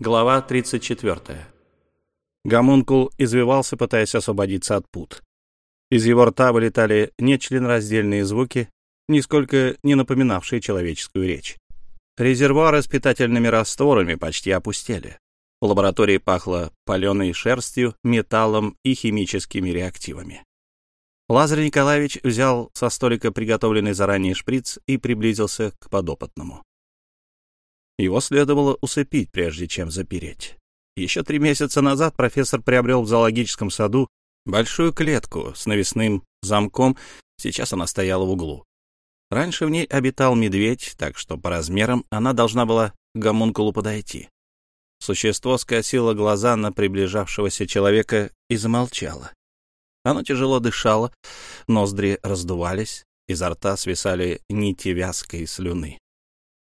Глава 34. Гомункул извивался, пытаясь освободиться от пут. Из его рта вылетали нечленораздельные звуки, нисколько не напоминавшие человеческую речь. Резервуары с питательными растворами почти опустели. В лаборатории пахло паленой шерстью, металлом и химическими реактивами. Лазарь Николаевич взял со столика приготовленный заранее шприц и приблизился к подопытному. Его следовало усыпить, прежде чем запереть. Еще три месяца назад профессор приобрел в зоологическом саду большую клетку с навесным замком, сейчас она стояла в углу. Раньше в ней обитал медведь, так что по размерам она должна была к гомункулу подойти. Существо скосило глаза на приближавшегося человека и замолчало. Оно тяжело дышало, ноздри раздувались, изо рта свисали нити вязкой слюны.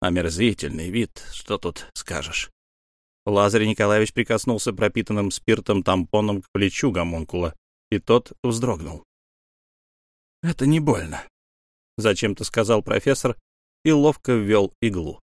Омерзительный вид, что тут скажешь. Лазарь Николаевич прикоснулся пропитанным спиртом тампоном к плечу гомункула, и тот вздрогнул. «Это не больно», — зачем-то сказал профессор и ловко ввел иглу.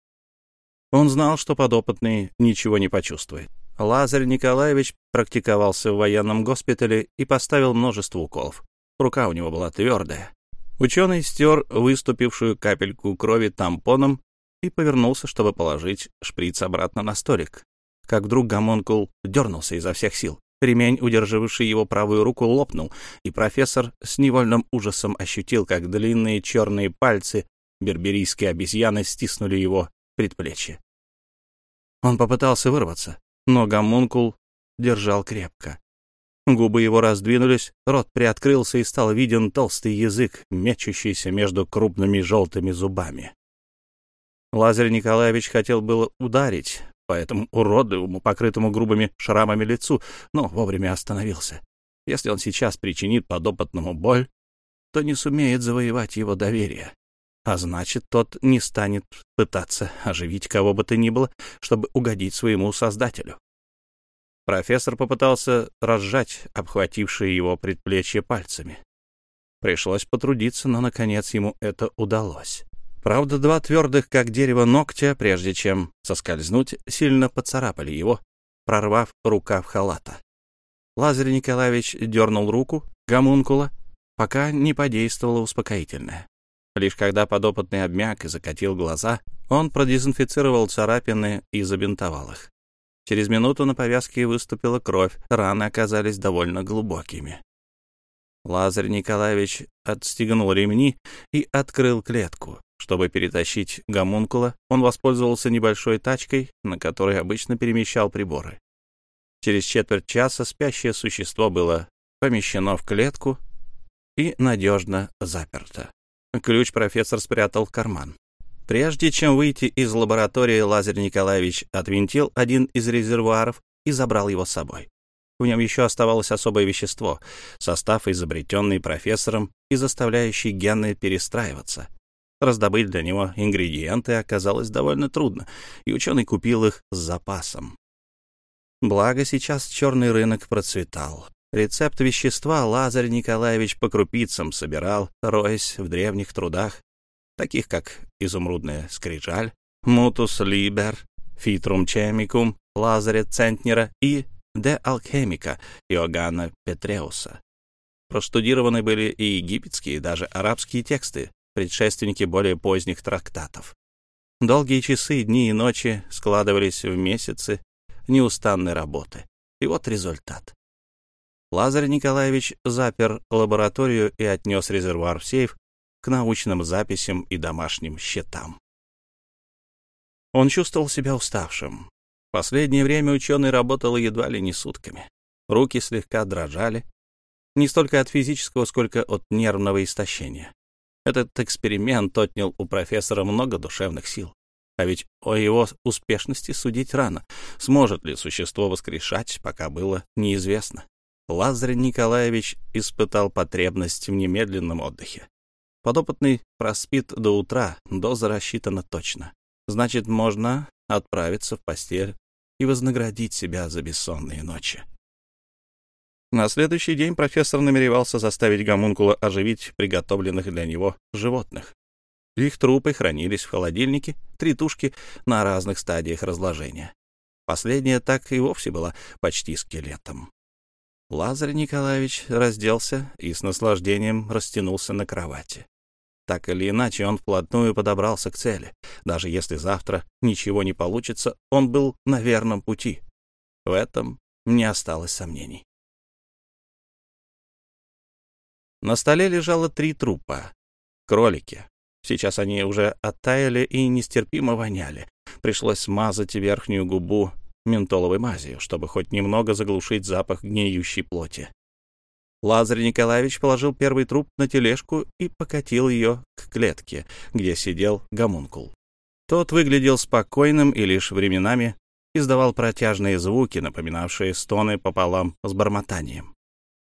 Он знал, что подопытный ничего не почувствует. Лазарь Николаевич практиковался в военном госпитале и поставил множество уколов. Рука у него была твердая. Ученый стер выступившую капельку крови тампоном и повернулся, чтобы положить шприц обратно на столик. Как вдруг гомункул дернулся изо всех сил. Ремень, удерживавший его правую руку, лопнул, и профессор с невольным ужасом ощутил, как длинные черные пальцы берберийской обезьяны стиснули его предплечье. Он попытался вырваться, но гомункул держал крепко. Губы его раздвинулись, рот приоткрылся и стал виден толстый язык, мечущийся между крупными желтыми зубами. Лазарь Николаевич хотел было ударить по этому уродливому, покрытому грубыми шрамами лицу, но вовремя остановился. Если он сейчас причинит подопытному боль, то не сумеет завоевать его доверие. А значит, тот не станет пытаться оживить кого бы то ни было, чтобы угодить своему создателю. Профессор попытался разжать обхватившие его предплечье пальцами. Пришлось потрудиться, но, наконец, ему это удалось. Правда, два твердых, как дерево, ногтя, прежде чем соскользнуть, сильно поцарапали его, прорвав рукав халата. Лазарь Николаевич дернул руку гомункула, пока не подействовало успокоительное. Лишь когда подопытный обмяк и закатил глаза, он продезинфицировал царапины и забинтовал их. Через минуту на повязке выступила кровь, раны оказались довольно глубокими. Лазарь Николаевич отстегнул ремни и открыл клетку. Чтобы перетащить гомункула, он воспользовался небольшой тачкой, на которой обычно перемещал приборы. Через четверть часа спящее существо было помещено в клетку и надежно заперто. Ключ профессор спрятал в карман. Прежде чем выйти из лаборатории, Лазарь Николаевич отвинтил один из резервуаров и забрал его с собой. В нем еще оставалось особое вещество, состав, изобретенный профессором и заставляющий гены перестраиваться. Раздобыть для него ингредиенты оказалось довольно трудно, и ученый купил их с запасом. Благо, сейчас черный рынок процветал. Рецепт вещества Лазарь Николаевич по крупицам собирал, роясь в древних трудах, таких как изумрудная скрижаль, мутус либер, фитрум чемикум Лазаря Центнера и де алхемика Иоганна Петреуса. Проштудированы были и египетские, и даже арабские тексты, предшественники более поздних трактатов. Долгие часы, дни и ночи складывались в месяцы неустанной работы. И вот результат. Лазарь Николаевич запер лабораторию и отнес резервуар в сейф к научным записям и домашним счетам. Он чувствовал себя уставшим. Последнее время ученый работал едва ли не сутками. Руки слегка дрожали, не столько от физического, сколько от нервного истощения. Этот эксперимент отнял у профессора много душевных сил. А ведь о его успешности судить рано. Сможет ли существо воскрешать, пока было неизвестно. Лазарь Николаевич испытал потребность в немедленном отдыхе. Подопытный проспит до утра, доза рассчитана точно. Значит, можно отправиться в постель и вознаградить себя за бессонные ночи. На следующий день профессор намеревался заставить гомункула оживить приготовленных для него животных. Их трупы хранились в холодильнике, три тушки на разных стадиях разложения. Последняя так и вовсе была почти скелетом. Лазарь Николаевич разделся и с наслаждением растянулся на кровати. Так или иначе, он вплотную подобрался к цели. Даже если завтра ничего не получится, он был на верном пути. В этом не осталось сомнений. На столе лежало три трупа. Кролики. Сейчас они уже оттаяли и нестерпимо воняли. Пришлось смазать верхнюю губу ментоловой мазью, чтобы хоть немного заглушить запах гниющей плоти. Лазарь Николаевич положил первый труп на тележку и покатил ее к клетке, где сидел гомункул. Тот выглядел спокойным и лишь временами издавал протяжные звуки, напоминавшие стоны пополам с бормотанием.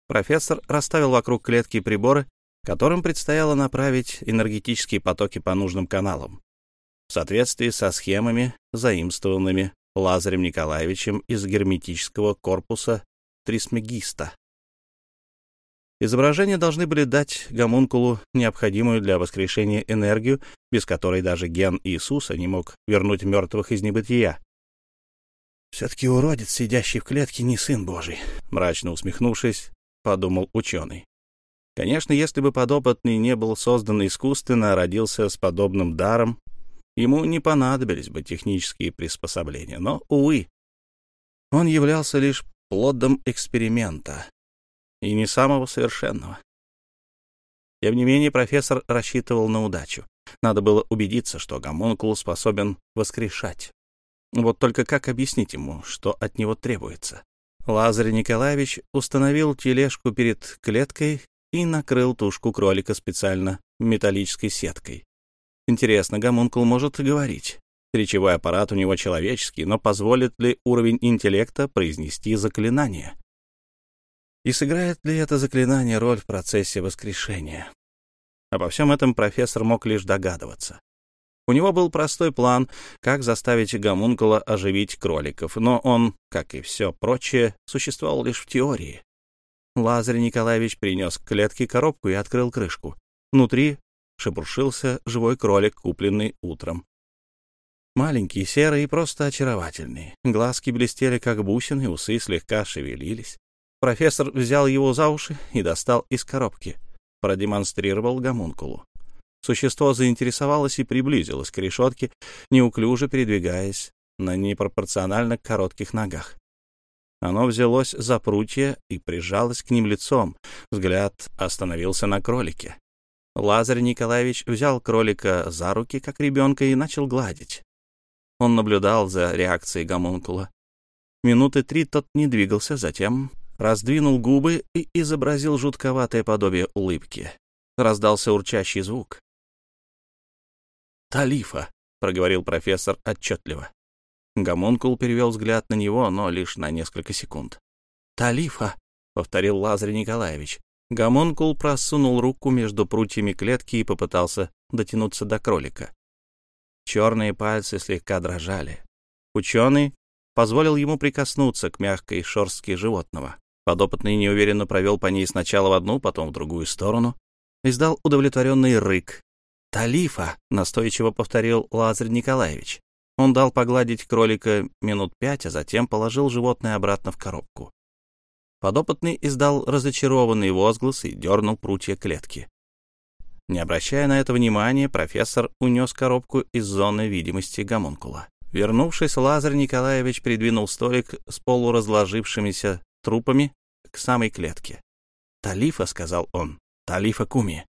Профессор расставил вокруг клетки приборы, которым предстояло направить энергетические потоки по нужным каналам, в соответствии со схемами, заимствованными Лазарем Николаевичем из герметического корпуса трисмегиста. Изображения должны были дать гомункулу необходимую для воскрешения энергию, без которой даже ген Иисуса не мог вернуть мертвых из небытия. «Все-таки уродец, сидящий в клетке, не сын Божий», — мрачно усмехнувшись, подумал ученый. Конечно, если бы подопытный не был создан искусственно, а родился с подобным даром, ему не понадобились бы технические приспособления. Но, увы, он являлся лишь плодом эксперимента, и не самого совершенного. Тем не менее, профессор рассчитывал на удачу. Надо было убедиться, что гомункул способен воскрешать. Вот только как объяснить ему, что от него требуется? Лазарь Николаевич установил тележку перед клеткой и накрыл тушку кролика специально металлической сеткой. Интересно, гомункул может говорить. Речевой аппарат у него человеческий, но позволит ли уровень интеллекта произнести заклинание? И сыграет ли это заклинание роль в процессе воскрешения? Обо всем этом профессор мог лишь догадываться. У него был простой план, как заставить гомункула оживить кроликов, но он, как и все прочее, существовал лишь в теории. Лазарь Николаевич принес к клетке коробку и открыл крышку. Внутри шебуршился живой кролик, купленный утром. Маленький, серый и просто очаровательный. Глазки блестели, как бусины, усы слегка шевелились. Профессор взял его за уши и достал из коробки. Продемонстрировал гомункулу. Существо заинтересовалось и приблизилось к решетке, неуклюже передвигаясь на непропорционально коротких ногах. Оно взялось за прутья и прижалось к ним лицом. Взгляд остановился на кролике. Лазарь Николаевич взял кролика за руки, как ребенка, и начал гладить. Он наблюдал за реакцией гомункула. Минуты три тот не двигался, затем раздвинул губы и изобразил жутковатое подобие улыбки. Раздался урчащий звук. «Талифа», — проговорил профессор отчетливо. Гомункул перевел взгляд на него, но лишь на несколько секунд. «Талифа», — повторил Лазарь Николаевич. Гомункул просунул руку между прутьями клетки и попытался дотянуться до кролика. Черные пальцы слегка дрожали. Ученый позволил ему прикоснуться к мягкой шерстке животного. Подопытный неуверенно провел по ней сначала в одну, потом в другую сторону. Издал удовлетворенный рык. «Талифа!» — настойчиво повторил Лазарь Николаевич. Он дал погладить кролика минут пять, а затем положил животное обратно в коробку. Подопытный издал разочарованный возглас и дернул прутья клетки. Не обращая на это внимания, профессор унес коробку из зоны видимости гомункула. Вернувшись, Лазарь Николаевич придвинул столик с полуразложившимися трупами к самой клетке. «Талифа», — сказал он, — «Талифа Куми».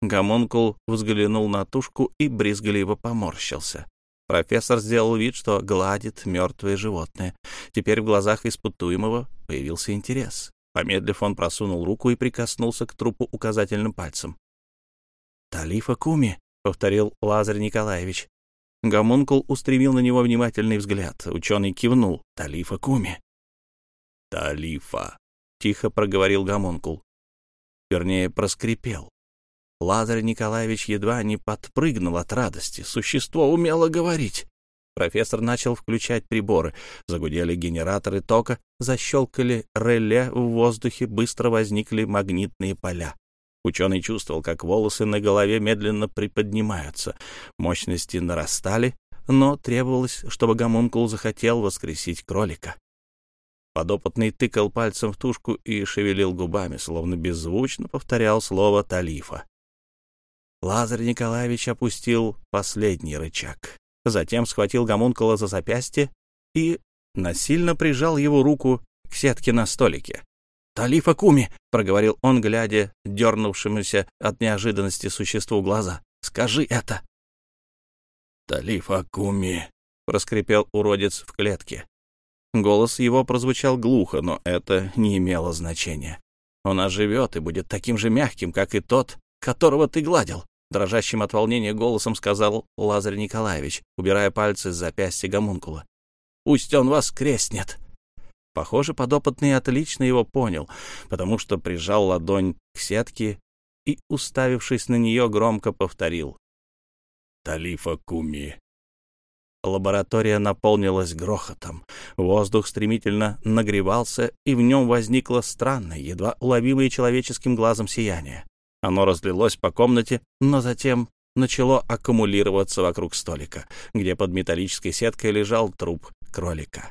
Гомункул взглянул на тушку и брезгливо поморщился. Профессор сделал вид, что гладит мертвое животное. Теперь в глазах испытуемого появился интерес. Помедлив, он просунул руку и прикоснулся к трупу указательным пальцем. «Талифа Куми», — повторил Лазарь Николаевич. Гомункул устремил на него внимательный взгляд. Ученый кивнул. «Талифа Куми». Талифа, — тихо проговорил гомункул. Вернее, проскрипел. Лазарь Николаевич едва не подпрыгнул от радости. Существо умело говорить. Профессор начал включать приборы. Загудели генераторы тока, защелкали реле в воздухе, быстро возникли магнитные поля. Ученый чувствовал, как волосы на голове медленно приподнимаются. Мощности нарастали, но требовалось, чтобы гомункул захотел воскресить кролика. Подопытный тыкал пальцем в тушку и шевелил губами, словно беззвучно повторял слово «талифа». Лазарь Николаевич опустил последний рычаг. Затем схватил гомункула за запястье и насильно прижал его руку к сетке на столике. «Талифа Куми!» — проговорил он, глядя дернувшемуся от неожиданности существу глаза. «Скажи это!» «Талифа Куми!» — проскрипел уродец в клетке. Голос его прозвучал глухо, но это не имело значения. Он оживет и будет таким же мягким, как и тот, которого ты гладил. Дрожащим от волнения голосом сказал Лазарь Николаевич, убирая пальцы с запястья гомункула. «Пусть он вас крестнет!» Похоже, подопытный отлично его понял, потому что прижал ладонь к сетке и, уставившись на нее, громко повторил. «Талифа Куми!» Лаборатория наполнилась грохотом. Воздух стремительно нагревался, и в нем возникло странное, едва уловимое человеческим глазом сияние. Оно разлилось по комнате, но затем начало аккумулироваться вокруг столика, где под металлической сеткой лежал труп кролика.